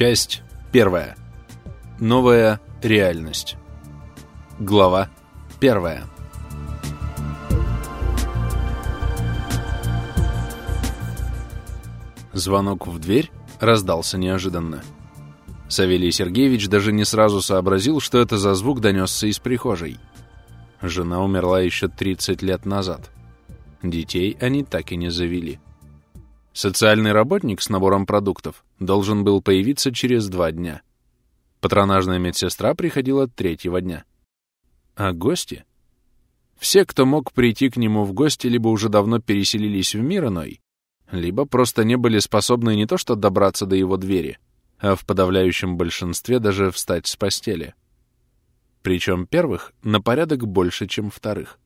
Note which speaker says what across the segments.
Speaker 1: Часть первая. Новая реальность. Глава первая. Звонок в дверь раздался неожиданно. Савелий Сергеевич даже не сразу сообразил, что это за звук донесся из прихожей. Жена умерла еще 30 лет назад. Детей они так и не завели. Социальный работник с набором продуктов должен был появиться через два дня. Патронажная медсестра приходила третьего дня. А гости? Все, кто мог прийти к нему в гости, либо уже давно переселились в мир иной, либо просто не были способны не то что добраться до его двери, а в подавляющем большинстве даже встать с постели. Причем первых на порядок больше, чем вторых.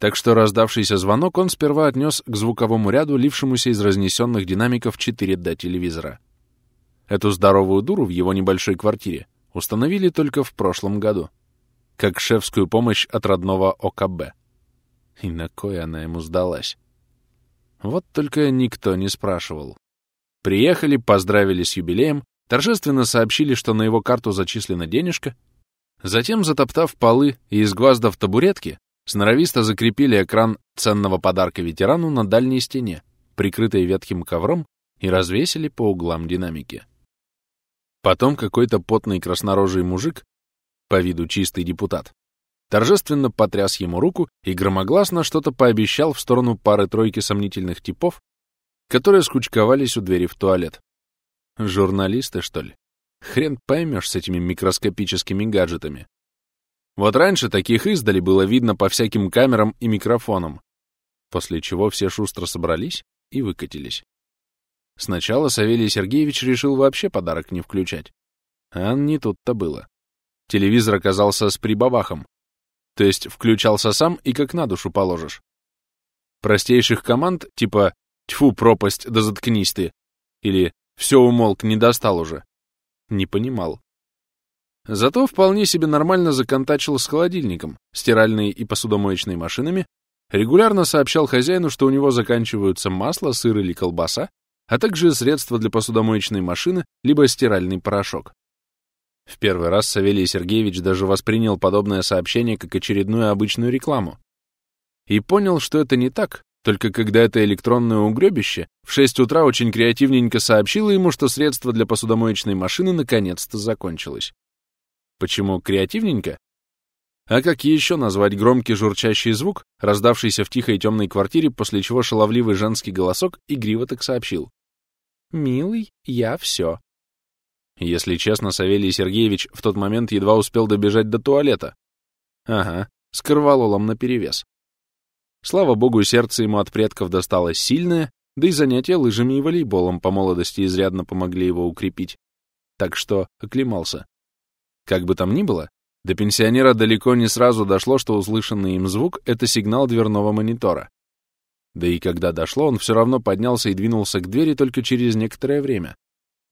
Speaker 1: Так что раздавшийся звонок он сперва отнес к звуковому ряду, лившемуся из разнесенных динамиков 4D телевизора. Эту здоровую дуру в его небольшой квартире установили только в прошлом году, как шефскую помощь от родного ОКБ. И на кой она ему сдалась? Вот только никто не спрашивал. Приехали, поздравили с юбилеем, торжественно сообщили, что на его карту зачислена денежка, затем, затоптав полы и изгваздав табуретки, сноровисто закрепили экран ценного подарка ветерану на дальней стене, прикрытой ветхим ковром, и развесили по углам динамики. Потом какой-то потный краснорожий мужик, по виду чистый депутат, торжественно потряс ему руку и громогласно что-то пообещал в сторону пары-тройки сомнительных типов, которые скучковались у двери в туалет. Журналисты, что ли? Хрен поймешь с этими микроскопическими гаджетами. Вот раньше таких издали было видно по всяким камерам и микрофонам, после чего все шустро собрались и выкатились. Сначала Савелий Сергеевич решил вообще подарок не включать. А не тут-то было. Телевизор оказался с прибавахом, то есть включался сам и как на душу положишь. Простейших команд типа «Тьфу, пропасть, да заткнись ты» или «Все умолк, не достал уже» не понимал. Зато вполне себе нормально законтачил с холодильником, стиральной и посудомоечной машинами, регулярно сообщал хозяину, что у него заканчиваются масло, сыр или колбаса, а также средства для посудомоечной машины либо стиральный порошок. В первый раз Савелий Сергеевич даже воспринял подобное сообщение как очередную обычную рекламу. И понял, что это не так, только когда это электронное угребище в 6 утра очень креативненько сообщило ему, что средство для посудомоечной машины наконец-то закончилось. Почему креативненько? А как еще назвать громкий журчащий звук, раздавшийся в тихой темной квартире, после чего шаловливый женский голосок игриво так сообщил? «Милый, я все». Если честно, Савелий Сергеевич в тот момент едва успел добежать до туалета. Ага, с корвалолом наперевес. Слава богу, сердце ему от предков досталось сильное, да и занятия лыжами и волейболом по молодости изрядно помогли его укрепить. Так что оклемался. Как бы там ни было, до пенсионера далеко не сразу дошло, что услышанный им звук — это сигнал дверного монитора. Да и когда дошло, он все равно поднялся и двинулся к двери только через некоторое время.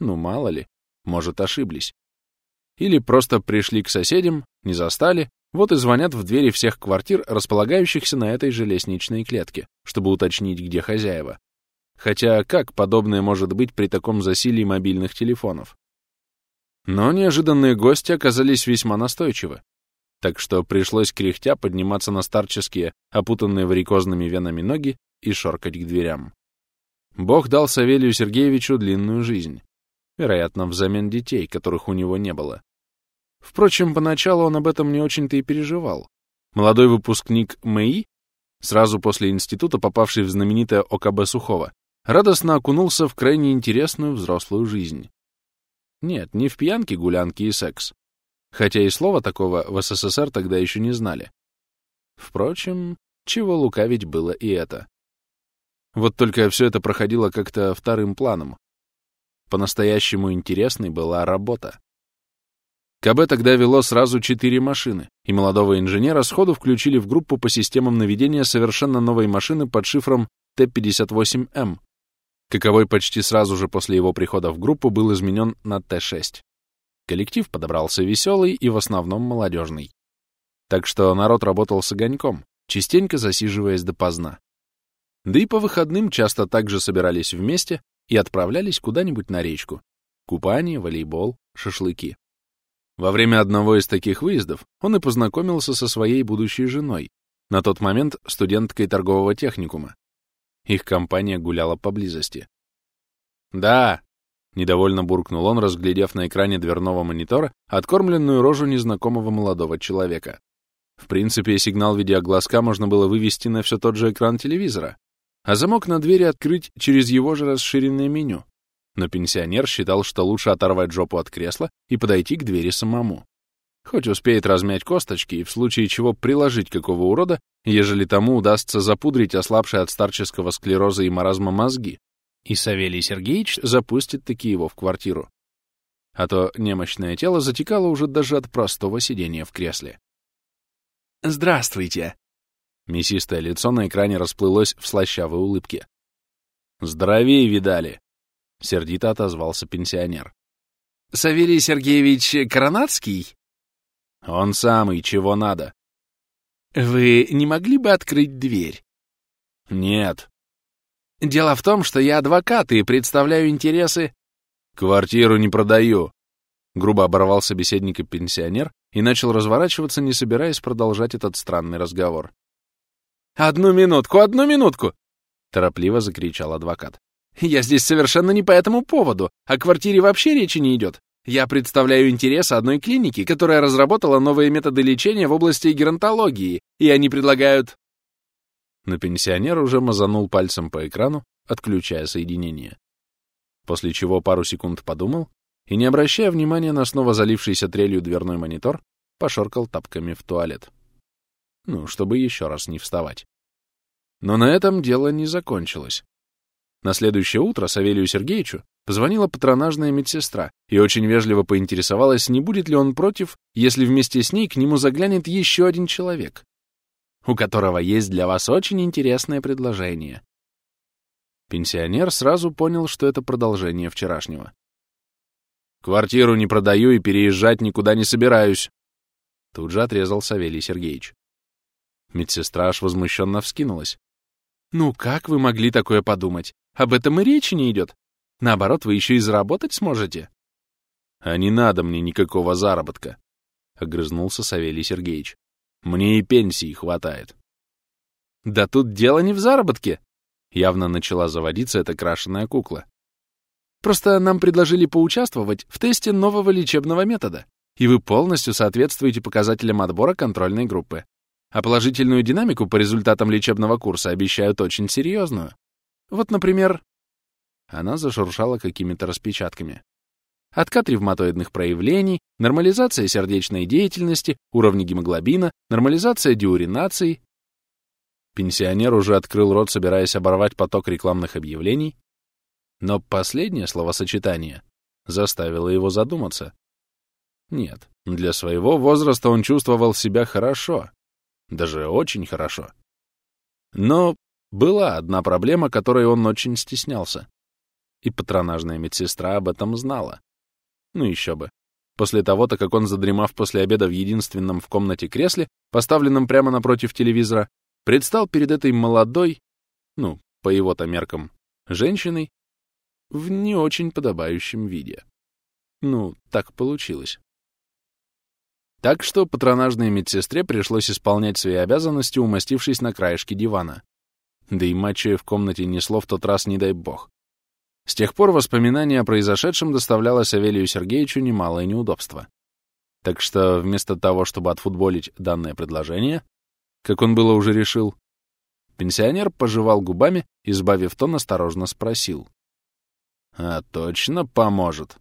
Speaker 1: Ну, мало ли, может, ошиблись. Или просто пришли к соседям, не застали, вот и звонят в двери всех квартир, располагающихся на этой же лестничной клетке, чтобы уточнить, где хозяева. Хотя как подобное может быть при таком засилии мобильных телефонов? Но неожиданные гости оказались весьма настойчивы, так что пришлось кряхтя подниматься на старческие, опутанные варикозными венами ноги и шоркать к дверям. Бог дал Савелию Сергеевичу длинную жизнь, вероятно, взамен детей, которых у него не было. Впрочем, поначалу он об этом не очень-то и переживал. Молодой выпускник МЭИ, сразу после института попавший в знаменитое ОКБ Сухого, радостно окунулся в крайне интересную взрослую жизнь. Нет, не в пьянке, гулянки и секс. Хотя и слова такого в СССР тогда еще не знали. Впрочем, чего лукавить было и это. Вот только все это проходило как-то вторым планом. По-настоящему интересной была работа. КБ тогда вело сразу четыре машины, и молодого инженера сходу включили в группу по системам наведения совершенно новой машины под шифром Т-58М, каковой почти сразу же после его прихода в группу был изменен на Т-6. Коллектив подобрался веселый и в основном молодежный. Так что народ работал с огоньком, частенько засиживаясь допоздна. Да и по выходным часто также собирались вместе и отправлялись куда-нибудь на речку, Купание, волейбол, шашлыки. Во время одного из таких выездов он и познакомился со своей будущей женой, на тот момент студенткой торгового техникума. Их компания гуляла поблизости. «Да!» — недовольно буркнул он, разглядев на экране дверного монитора откормленную рожу незнакомого молодого человека. В принципе, сигнал видеоглазка можно было вывести на все тот же экран телевизора, а замок на двери открыть через его же расширенное меню но пенсионер считал, что лучше оторвать жопу от кресла и подойти к двери самому. Хоть успеет размять косточки и в случае чего приложить какого урода, ежели тому удастся запудрить ослабшие от старческого склероза и маразма мозги, и Савелий Сергеевич запустит таки его в квартиру. А то немощное тело затекало уже даже от простого сидения в кресле.
Speaker 2: «Здравствуйте!»
Speaker 1: Мясистое лицо на экране расплылось в слащавой улыбке. «Здоровее видали!» — сердито отозвался пенсионер.
Speaker 2: «Савелий Сергеевич Коронацкий?»
Speaker 1: «Он самый, чего надо».
Speaker 2: «Вы не могли бы открыть дверь?»
Speaker 1: «Нет».
Speaker 2: «Дело в том, что я адвокат и представляю интересы...»
Speaker 1: «Квартиру не продаю», — грубо оборвал собеседника пенсионер и начал разворачиваться, не собираясь продолжать этот странный разговор.
Speaker 2: «Одну минутку, одну минутку!» — торопливо закричал адвокат. Я здесь совершенно не по этому поводу. О квартире вообще речи не идет. Я представляю интересы одной клиники, которая разработала новые методы лечения в области геронтологии, и они предлагают...»
Speaker 1: Но пенсионер уже мазанул пальцем по экрану, отключая соединение. После чего пару секунд подумал и, не обращая внимания на снова залившийся трелью дверной монитор, пошоркал тапками в туалет. Ну, чтобы еще раз не вставать. Но на этом дело не закончилось. На следующее утро Савелию Сергеевичу позвонила патронажная медсестра и очень вежливо поинтересовалась, не будет ли он против, если вместе с ней к нему заглянет еще один человек, у которого есть для вас очень интересное предложение. Пенсионер сразу понял, что это продолжение вчерашнего. «Квартиру не продаю и переезжать никуда не собираюсь», тут же отрезал Савелий Сергеевич. Медсестра аж возмущенно вскинулась. «Ну как вы могли такое подумать? Об этом и речи не идет. Наоборот, вы еще и заработать сможете. — А не надо мне никакого заработка, — огрызнулся Савелий Сергеевич. — Мне и пенсии хватает. — Да тут дело не в заработке, — явно начала заводиться эта крашеная кукла. Просто нам предложили поучаствовать в тесте нового лечебного метода, и вы полностью соответствуете показателям отбора контрольной группы. А положительную динамику по результатам лечебного курса обещают очень серьезную. Вот, например, она зашуршала какими-то распечатками. Откат ревматоидных проявлений, нормализация сердечной деятельности, уровни гемоглобина, нормализация диуринации. Пенсионер уже открыл рот, собираясь оборвать поток рекламных объявлений, но последнее словосочетание заставило его задуматься. Нет, для своего возраста он чувствовал себя хорошо, даже очень хорошо. Но была одна проблема, которой он очень стеснялся. И патронажная медсестра об этом знала. Ну еще бы. После того-то, как он, задремав после обеда в единственном в комнате кресле, поставленном прямо напротив телевизора, предстал перед этой молодой, ну, по его-то меркам, женщиной, в не очень подобающем виде. Ну, так получилось. Так что патронажной медсестре пришлось исполнять свои обязанности, умастившись на краешке дивана. Да и мачо в комнате несло в тот раз, не дай бог. С тех пор воспоминание о произошедшем доставляло Савелию Сергеевичу немалое неудобство. Так что вместо того, чтобы отфутболить данное предложение, как он было уже решил, пенсионер пожевал губами, избавив тон, осторожно спросил. «А точно поможет?»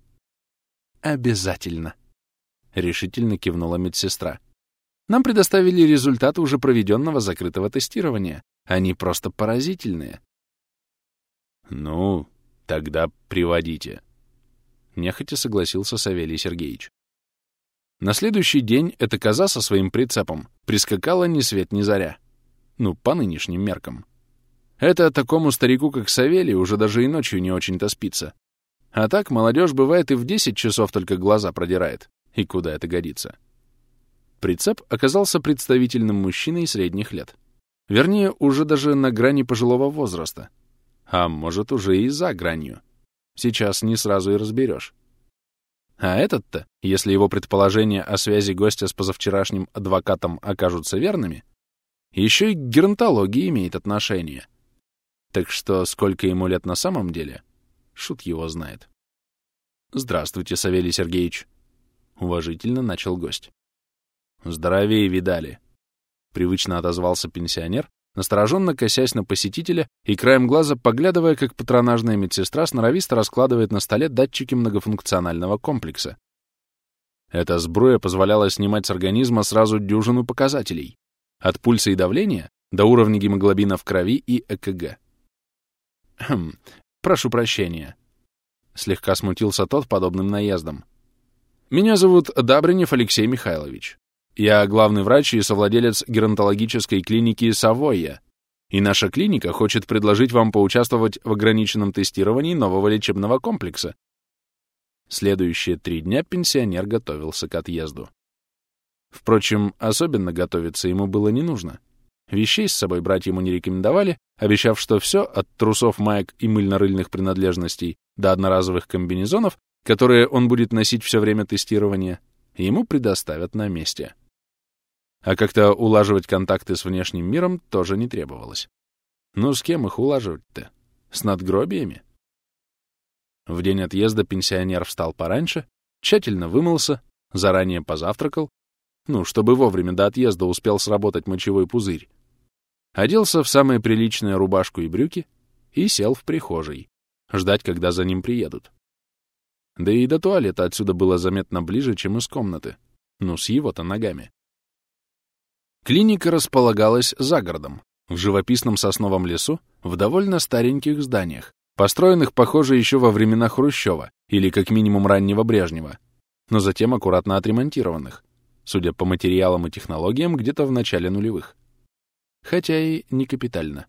Speaker 1: «Обязательно», — решительно кивнула медсестра. «Нам предоставили результаты уже проведенного закрытого тестирования. Они просто поразительные. Ну, тогда приводите. Нехотя согласился Савелий Сергеевич. На следующий день эта коза со своим прицепом прискакала ни свет ни заря. Ну, по нынешним меркам. Это такому старику, как Савелий, уже даже и ночью не очень-то спится. А так молодежь бывает и в 10 часов только глаза продирает. И куда это годится? Прицеп оказался представительным мужчиной средних лет. Вернее, уже даже на грани пожилого возраста. А может, уже и за гранью. Сейчас не сразу и разберешь. А этот-то, если его предположения о связи гостя с позавчерашним адвокатом окажутся верными, еще и к геронтологии имеет отношение. Так что сколько ему лет на самом деле, шут его знает. «Здравствуйте, Савелий Сергеевич», — уважительно начал гость. «Здоровее видали», — привычно отозвался пенсионер, настороженно косясь на посетителя и краем глаза поглядывая, как патронажная медсестра сноровисто раскладывает на столе датчики многофункционального комплекса. Эта сбруя позволяла снимать с организма сразу дюжину показателей, от пульса и давления до уровня гемоглобина в крови и ЭКГ. «Хм, прошу прощения», — слегка смутился тот подобным наездом. «Меня зовут Добрынев Алексей Михайлович. Я главный врач и совладелец геронтологической клиники «Савойя», и наша клиника хочет предложить вам поучаствовать в ограниченном тестировании нового лечебного комплекса. Следующие три дня пенсионер готовился к отъезду. Впрочем, особенно готовиться ему было не нужно. Вещей с собой брать ему не рекомендовали, обещав, что все, от трусов, маек и мыльно-рыльных принадлежностей до одноразовых комбинезонов, которые он будет носить все время тестирования, ему предоставят на месте. А как-то улаживать контакты с внешним миром тоже не требовалось. Ну, с кем их улаживать-то? С надгробиями? В день отъезда пенсионер встал пораньше, тщательно вымылся, заранее позавтракал, ну, чтобы вовремя до отъезда успел сработать мочевой пузырь, оделся в самые приличные рубашку и брюки и сел в прихожей, ждать, когда за ним приедут. Да и до туалета отсюда было заметно ближе, чем из комнаты. Ну, с его-то ногами. Клиника располагалась за городом, в живописном сосновом лесу, в довольно стареньких зданиях, построенных, похоже, еще во времена Хрущева или как минимум раннего Брежнева, но затем аккуратно отремонтированных, судя по материалам и технологиям, где-то в начале нулевых. Хотя и не капитально.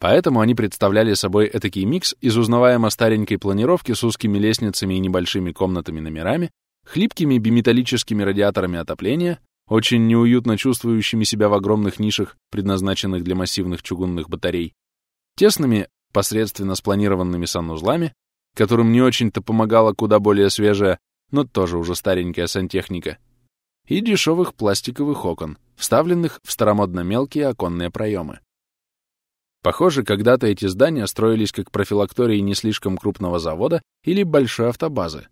Speaker 1: Поэтому они представляли собой этакий микс из узнаваемо старенькой планировки с узкими лестницами и небольшими комнатами-номерами, хлипкими биметаллическими радиаторами отопления, очень неуютно чувствующими себя в огромных нишах, предназначенных для массивных чугунных батарей, тесными, посредственно спланированными санузлами, которым не очень-то помогала куда более свежая, но тоже уже старенькая сантехника, и дешевых пластиковых окон, вставленных в старомодно мелкие оконные проемы. Похоже, когда-то эти здания строились как профилактории не слишком крупного завода или большой автобазы.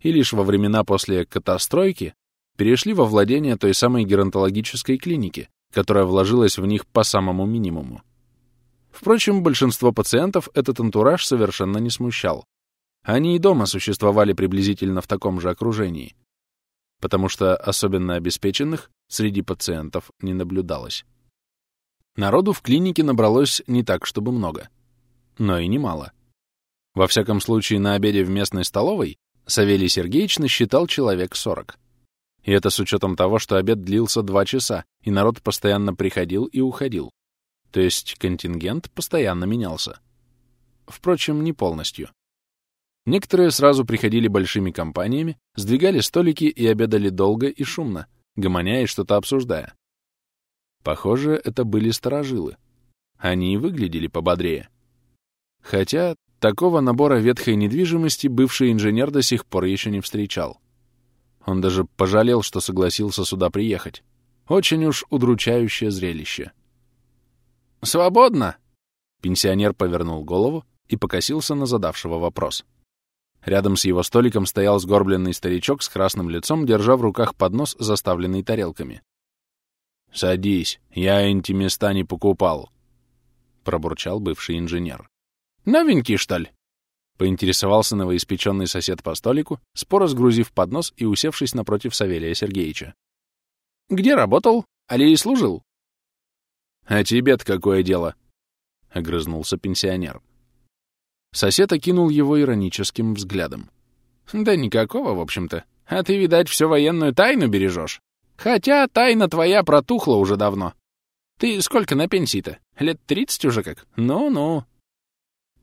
Speaker 1: И лишь во времена после катастройки перешли во владение той самой геронтологической клиники, которая вложилась в них по самому минимуму. Впрочем, большинство пациентов этот антураж совершенно не смущал. Они и дома существовали приблизительно в таком же окружении, потому что особенно обеспеченных среди пациентов не наблюдалось. Народу в клинике набралось не так, чтобы много, но и немало. Во всяком случае, на обеде в местной столовой Савелий Сергеевич насчитал человек 40. И это с учетом того, что обед длился два часа, и народ постоянно приходил и уходил. То есть контингент постоянно менялся. Впрочем, не полностью. Некоторые сразу приходили большими компаниями, сдвигали столики и обедали долго и шумно, гомоня и что-то обсуждая. Похоже, это были сторожилы. Они и выглядели пободрее. Хотя такого набора ветхой недвижимости бывший инженер до сих пор еще не встречал. Он даже пожалел, что согласился сюда приехать. Очень уж удручающее зрелище. «Свободно!» Пенсионер повернул голову и покосился на задавшего вопрос. Рядом с его столиком стоял сгорбленный старичок с красным лицом, держа в руках поднос, заставленный тарелками. «Садись, я эти места не покупал», — пробурчал бывший инженер. «Новенький, что ли?» — поинтересовался новоиспеченный сосед по столику, споро сгрузив поднос и усевшись напротив Савелия Сергеевича. «Где работал? Али служил?» «А тебе-то какое дело?» — огрызнулся пенсионер. Сосед окинул его ироническим взглядом. «Да никакого, в общем-то. А ты, видать, всю военную тайну бережешь. Хотя тайна твоя протухла уже давно. Ты сколько на пенсии-то? Лет тридцать уже как? Ну-ну».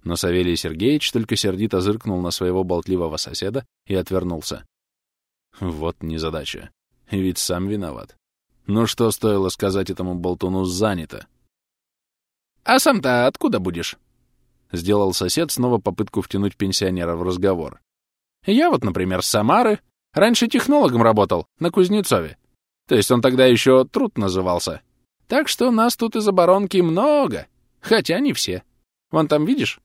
Speaker 1: Но Савелий Сергеевич только сердито зыркнул на своего болтливого соседа и отвернулся. Вот незадача. Ведь сам виноват. Ну что стоило сказать этому болтуну «занято»? «А сам-то откуда будешь?» Сделал сосед снова попытку втянуть пенсионера в разговор.
Speaker 2: Я вот, например, с Самары. Раньше технологом работал, на Кузнецове. То есть он тогда еще труд назывался. Так что нас тут из оборонки много, хотя не все. Вон там, видишь?»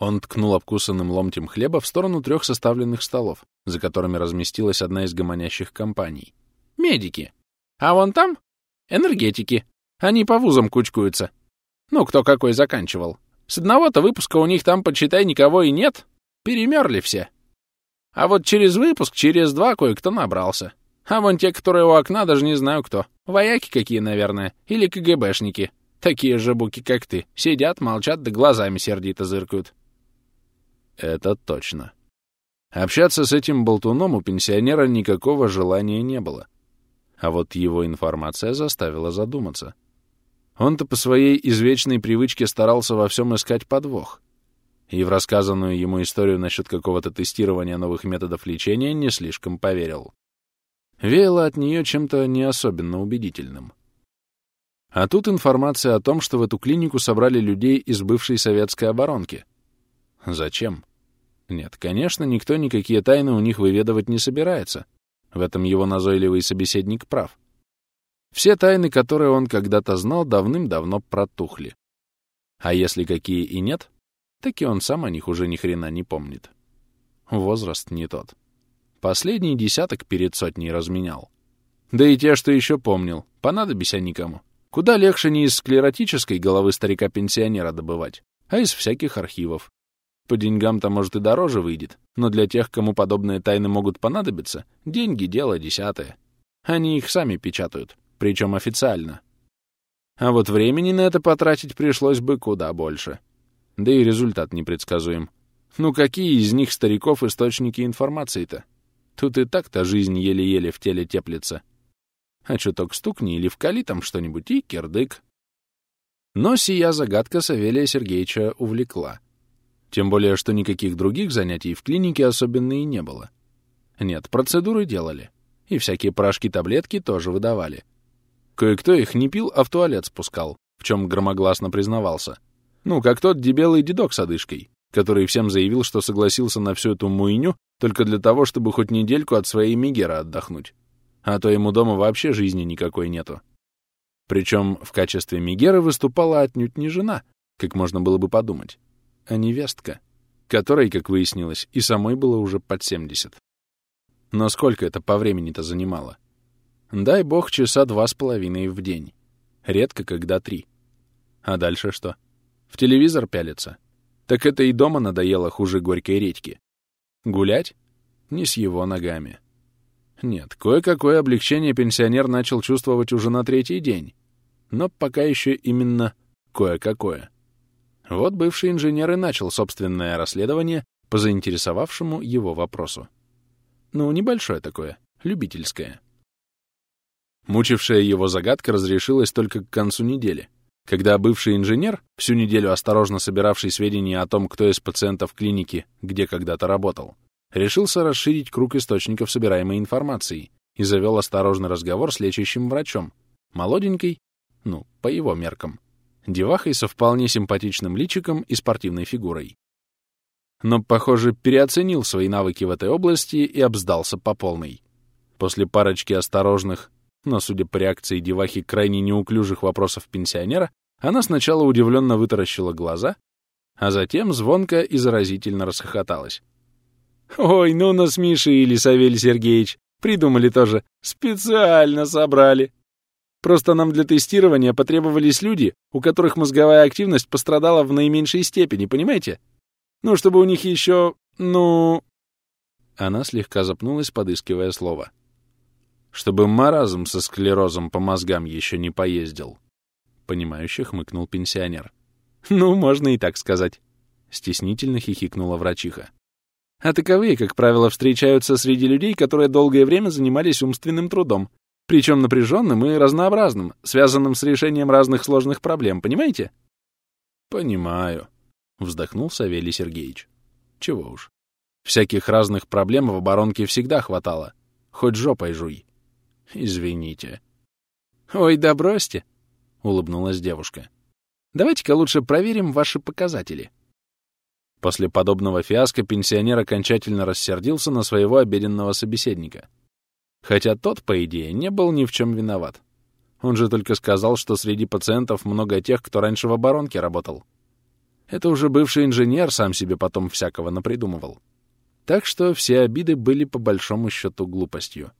Speaker 2: Он ткнул обкусанным ломтем хлеба в сторону трех составленных столов, за которыми разместилась одна из гомонящих компаний. «Медики. А вон там — энергетики. Они по вузам кучкуются. Ну, кто какой заканчивал. С одного-то выпуска у них там, почитай, никого и нет. Перемерли все. А вот через выпуск, через два кое-кто набрался. А вон те, которые у окна, даже не знаю кто. Вояки какие, наверное. Или КГБшники. Такие же буки, как ты. Сидят, молчат, да глазами сердито зыркают.
Speaker 1: Это точно. Общаться с этим болтуном у пенсионера никакого желания не было. А вот его информация заставила задуматься. Он-то по своей извечной привычке старался во всем искать подвох. И в рассказанную ему историю насчет какого-то тестирования новых методов лечения не слишком поверил. Веяло от нее чем-то не особенно убедительным. А тут информация о том, что в эту клинику собрали людей из бывшей советской оборонки. Зачем? Нет, конечно, никто никакие тайны у них выведывать не собирается. В этом его назойливый собеседник прав. Все тайны, которые он когда-то знал, давным-давно протухли. А если какие и нет, так и он сам о них уже ни хрена не помнит. Возраст не тот. Последний десяток перед сотней разменял. Да и те, что еще помнил, понадобись они кому. Куда легче не из склеротической головы старика-пенсионера добывать, а из всяких архивов. По деньгам-то, может, и дороже выйдет, но для тех, кому подобные тайны могут понадобиться, деньги — дело десятое. Они их сами печатают, причем официально. А вот времени на это потратить пришлось бы куда больше. Да и результат непредсказуем. Ну какие из них стариков источники информации-то? Тут и так-то жизнь еле-еле в теле теплится. А чуток стукни или вкали там что-нибудь и кирдык. Но сия загадка Савелия Сергеевича увлекла. Тем более, что никаких других занятий в клинике особенно и не было. Нет, процедуры делали. И всякие порошки-таблетки тоже выдавали. Кое-кто их не пил, а в туалет спускал, в чем громогласно признавался. Ну, как тот дебелый дедок с одышкой, который всем заявил, что согласился на всю эту муйню только для того, чтобы хоть недельку от своей Мегера отдохнуть. А то ему дома вообще жизни никакой нету. Причем в качестве Мегеры выступала отнюдь не жена, как можно было бы подумать, а невестка, которой, как выяснилось, и самой было уже под 70. Но сколько это по времени-то занимало? Дай бог часа два с половиной в день. Редко, когда три. А дальше что? В телевизор пялиться? Так это и дома надоело хуже горькой редьки. Гулять? Не с его ногами. Нет, кое-какое облегчение пенсионер начал чувствовать уже на третий день. Но пока еще именно кое-какое. Вот бывший инженер и начал собственное расследование по заинтересовавшему его вопросу. Ну, небольшое такое, любительское. Мучившая его загадка разрешилась только к концу недели, когда бывший инженер, всю неделю осторожно собиравший сведения о том, кто из пациентов клиники где когда-то работал, решился расширить круг источников собираемой информации и завел осторожный разговор с лечащим врачом, молоденькой, ну, по его меркам, девахой со вполне симпатичным личиком и спортивной фигурой. Но, похоже, переоценил свои навыки в этой области и обсдался по полной. После парочки осторожных, но, судя по реакции девахи крайне неуклюжих вопросов пенсионера, она сначала удивленно вытаращила глаза, а затем звонко и заразительно расхохоталась. «Ой, ну насмешили, Савелий Сергеевич. Придумали тоже. Специально собрали. Просто нам для тестирования потребовались люди, у которых мозговая активность пострадала в наименьшей степени, понимаете? Ну, чтобы у них еще... ну...» Она слегка запнулась, подыскивая слово чтобы маразм со склерозом по мозгам еще не поездил. Понимающе хмыкнул пенсионер. Ну, можно и так сказать. Стеснительно хихикнула врачиха. А таковые, как правило, встречаются среди людей, которые долгое время занимались умственным трудом, причем напряженным и разнообразным, связанным с решением разных сложных проблем, понимаете? Понимаю, вздохнул Савелий Сергеевич. Чего уж. Всяких разных проблем в оборонке всегда хватало. Хоть жопой жуй. Извините. Ой, да бросьте, улыбнулась девушка. Давайте-ка лучше проверим ваши показатели. После подобного фиаско пенсионер окончательно рассердился на своего обеденного собеседника. Хотя тот, по идее, не был ни в чем виноват. Он же только сказал, что среди пациентов много тех, кто раньше в оборонке работал. Это уже бывший инженер сам себе потом всякого напридумывал. Так что все обиды были по большому счету глупостью.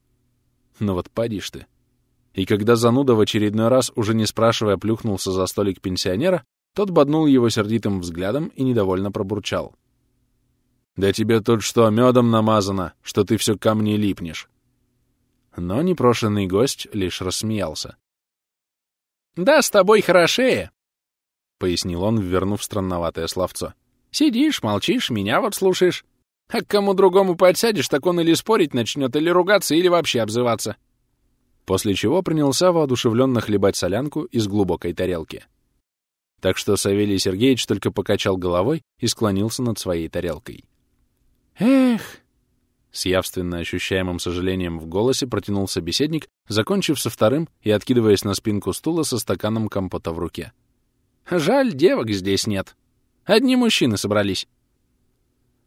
Speaker 1: Но вот поди ж ты. И когда зануда в очередной раз, уже не спрашивая, плюхнулся за столик пенсионера, тот боднул его сердитым взглядом и недовольно пробурчал. «Да тебе тут что, медом намазано, что ты все ко мне липнешь?» Но непрошенный гость лишь рассмеялся.
Speaker 2: «Да, с тобой хорошее», —
Speaker 1: пояснил он, вернув странноватое словцо.
Speaker 2: «Сидишь, молчишь, меня вот слушаешь. А к кому другому подсядешь, так он или спорить начнет, или ругаться, или вообще обзываться».
Speaker 1: После чего принялся воодушевленно хлебать солянку из глубокой тарелки. Так что Савелий Сергеевич только покачал головой и склонился над своей тарелкой.
Speaker 2: «Эх!»
Speaker 1: С явственно ощущаемым сожалением в голосе протянул собеседник, закончив со вторым и откидываясь на спинку стула со стаканом компота в руке.
Speaker 2: «Жаль, девок здесь нет. Одни мужчины собрались».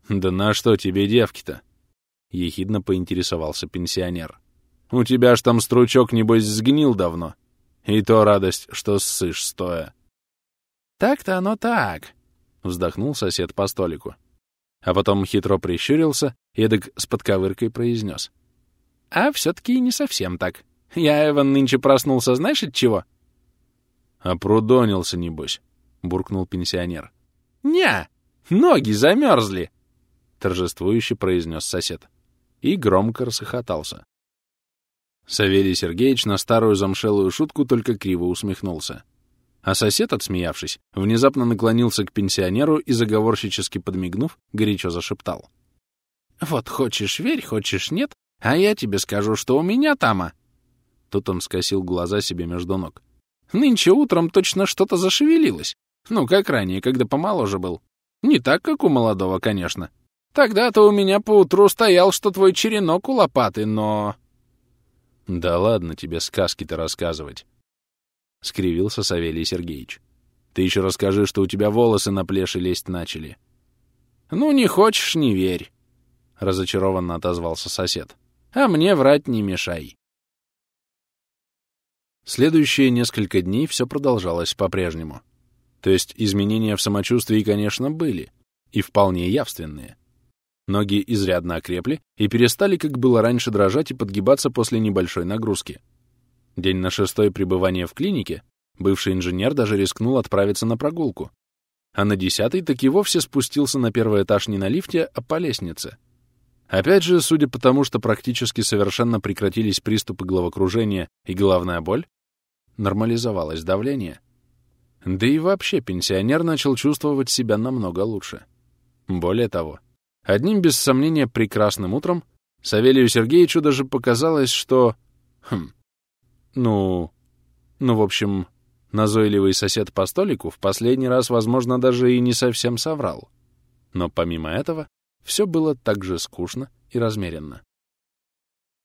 Speaker 1: «Да на что тебе девки-то?» — ехидно поинтересовался пенсионер. «У тебя ж там стручок, небось, сгнил давно. И то радость, что ссышь стоя».
Speaker 2: «Так-то оно так», — вздохнул сосед по столику.
Speaker 1: А потом хитро прищурился и эдак с подковыркой произнес.
Speaker 2: «А все-таки не совсем так. Я, Эван, нынче проснулся знаешь от чего?»
Speaker 1: «Опрудонился, небось», — буркнул пенсионер.
Speaker 2: «Не, ноги замерзли», —
Speaker 1: торжествующе произнес сосед. И громко расхохотался. Савелий Сергеевич на старую замшелую шутку только криво усмехнулся. А сосед, отсмеявшись, внезапно наклонился к пенсионеру и, заговорщически подмигнув, горячо зашептал.
Speaker 2: «Вот хочешь верь, хочешь нет, а я тебе скажу, что у меня тама».
Speaker 1: Тут он скосил глаза себе между ног.
Speaker 2: «Нынче утром точно что-то зашевелилось. Ну, как ранее, когда помоложе был. Не так, как у молодого, конечно. Тогда-то у меня поутру стоял, что твой черенок у лопаты, но...»
Speaker 1: «Да ладно тебе сказки-то рассказывать», — скривился Савелий Сергеевич. «Ты еще расскажи, что у тебя волосы на плеши лезть начали».
Speaker 2: «Ну, не хочешь — не верь», — разочарованно отозвался сосед. «А мне врать не мешай».
Speaker 1: Следующие несколько дней все продолжалось по-прежнему. То есть изменения в самочувствии, конечно, были, и вполне явственные. Ноги изрядно окрепли и перестали, как было раньше, дрожать и подгибаться после небольшой нагрузки — День на шестой пребывания в клинике бывший инженер даже рискнул отправиться на прогулку. А на десятый так и вовсе спустился на первый этаж не на лифте, а по лестнице. Опять же, судя по тому, что практически совершенно прекратились приступы головокружения и головная боль, нормализовалось давление. Да и вообще пенсионер начал чувствовать себя намного лучше. Более того, одним без сомнения прекрасным утром Савелию Сергеевичу даже показалось, что... Хм, ну... Ну, в общем, назойливый сосед по столику в последний раз, возможно, даже и не совсем соврал. Но помимо этого, все было так же скучно и размеренно.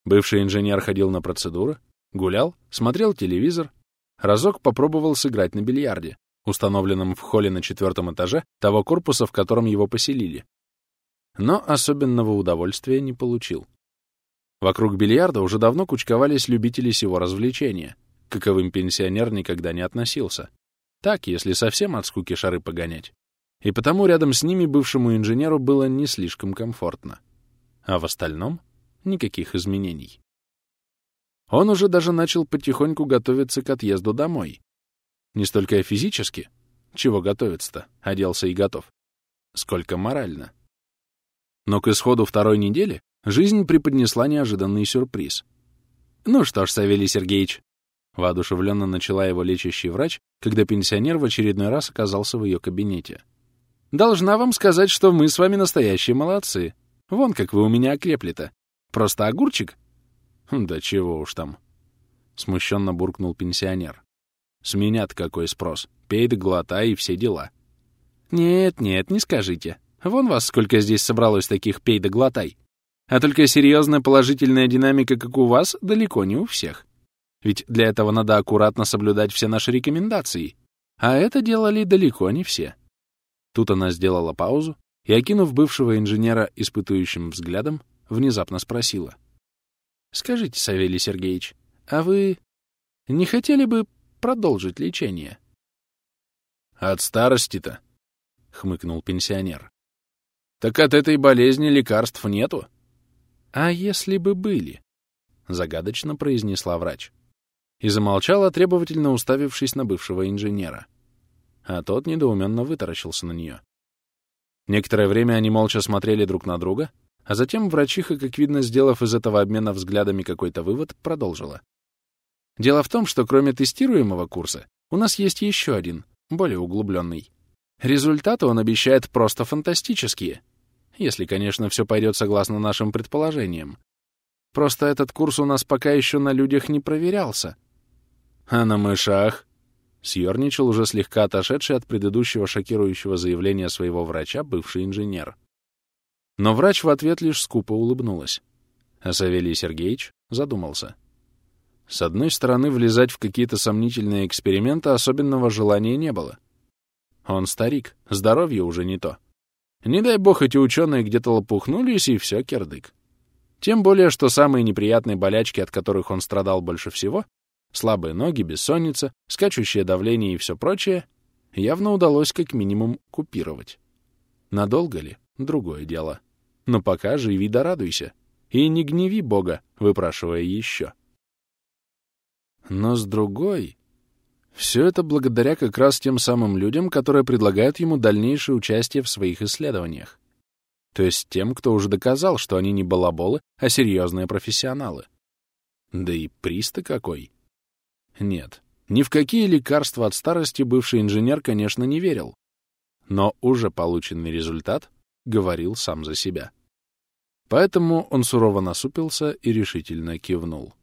Speaker 1: Бывший инженер ходил на процедуры, гулял, смотрел телевизор, разок попробовал сыграть на бильярде, установленном в холле на четвертом этаже того корпуса, в котором его поселили. Но особенного удовольствия не получил. Вокруг бильярда уже давно кучковались любители сего развлечения, каковым пенсионер никогда не относился. Так, если совсем от скуки шары погонять. И потому рядом с ними бывшему инженеру было не слишком комфортно. А в остальном — никаких изменений. Он уже даже начал потихоньку готовиться к отъезду домой. Не столько физически, чего готовиться-то, оделся и готов, сколько морально. Но к исходу второй недели жизнь преподнесла неожиданный сюрприз. «Ну что ж, Савелий Сергеевич», — воодушевленно начала его лечащий врач, когда пенсионер в очередной раз оказался в ее кабинете. «Должна вам сказать, что мы с вами настоящие молодцы. Вон как вы у меня окрепли-то. Просто огурчик?» «Хм, «Да чего уж там», — смущенно буркнул пенсионер. «С меня-то какой спрос? Пей да глотай и все дела». «Нет, нет, не скажите. Вон вас сколько здесь собралось таких пей да глотай. А только серьезная положительная динамика, как у вас, далеко не у всех. Ведь для этого надо аккуратно соблюдать все наши рекомендации. А это делали далеко не все. Тут она сделала паузу и, окинув бывшего инженера испытующим взглядом, внезапно спросила. «Скажите, Савелий Сергеевич, а вы не хотели бы продолжить лечение?»
Speaker 2: «От старости-то», — хмыкнул пенсионер. «Так от этой болезни лекарств нету?»
Speaker 1: «А если бы были?» — загадочно произнесла врач. И замолчала, требовательно уставившись на бывшего инженера. А тот недоуменно вытаращился на нее. Некоторое время они молча смотрели друг на друга, а затем врачиха, как видно, сделав из этого обмена взглядами какой-то вывод, продолжила. Дело в том, что кроме тестируемого курса, у нас есть еще один, более углубленный. Результаты он обещает просто фантастические. Если, конечно, все пойдет согласно нашим предположениям. Просто этот курс у нас пока еще на людях не проверялся.
Speaker 2: А на мышах?
Speaker 1: Съерничал уже слегка отошедший от предыдущего шокирующего заявления своего врача бывший инженер. Но врач в ответ лишь скупо улыбнулась. А Савелий Сергеевич задумался. С одной стороны, влезать в какие-то сомнительные эксперименты особенного желания не было. Он старик, здоровье уже не то. Не дай бог эти ученые где-то лопухнулись, и все кирдык. Тем более, что самые неприятные болячки, от которых он страдал больше всего, слабые ноги, бессонница, скачущее давление и все прочее, явно удалось как минимум купировать. Надолго ли? Другое дело. Но пока живи да радуйся. И не гневи Бога, выпрашивая еще. Но с другой... Все это благодаря как раз тем самым людям, которые предлагают ему дальнейшее участие в своих исследованиях. То есть тем, кто уже доказал, что они не балаболы, а серьезные профессионалы. Да и приз-то какой! Нет, ни в какие лекарства от старости бывший инженер, конечно, не верил. Но уже полученный результат говорил сам за себя. Поэтому он сурово насупился и решительно кивнул.